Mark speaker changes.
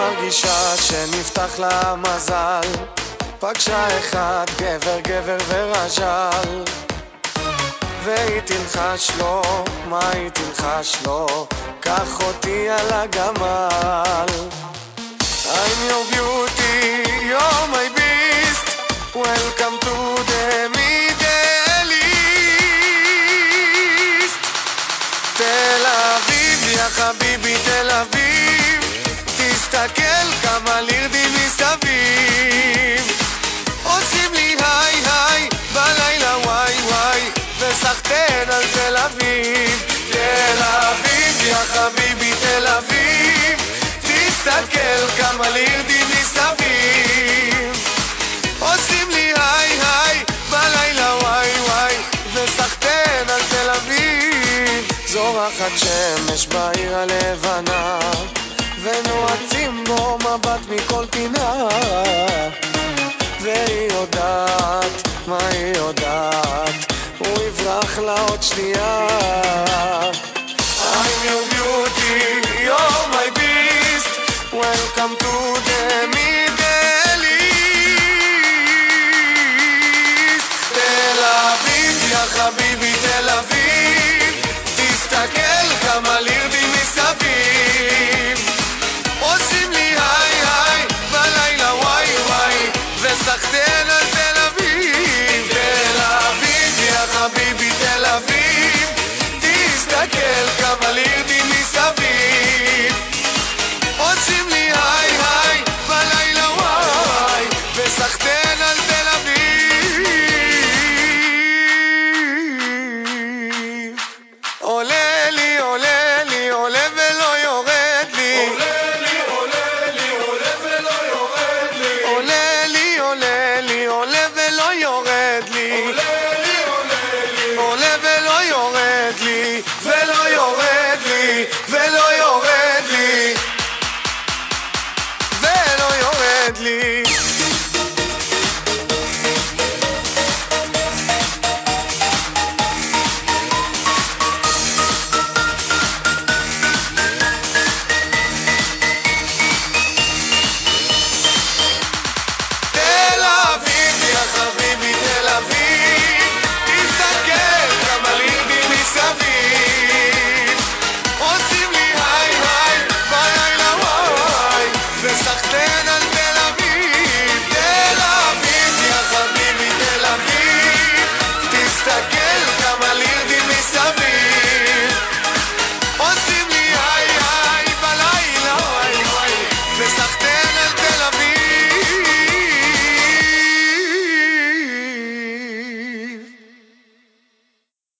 Speaker 1: אישה שנפתח לה מזל. פגשה אחד גבר גבר ורז'ל. והיא תלחש לו, מה היא תלחש לו? קח אותי על הגמל. I'm your beauty, you're my beast. Welcome to the Middle East. תל אביב, יא חביבי תל אביב תסתכל כמה לירדים מסביב. עושים לי היי היי בלילה וואי וואי וסחטיין על תל אביב. תל אביב, יא חביבי תל אביב. תסתכל כמה לירדים מסביב. עושים לי היי היי בלילה וואי וואי וסחטיין על תל אביב. זורחת שמש בעיר הלבנה ונועצים בו מבט מכל פינה. והיא יודעת, מה היא יודעת? הוא יברח לה עוד שנייה. I'm your beauty, you're my beast Welcome to the Middle East. תל אביב, יא חביבי. Let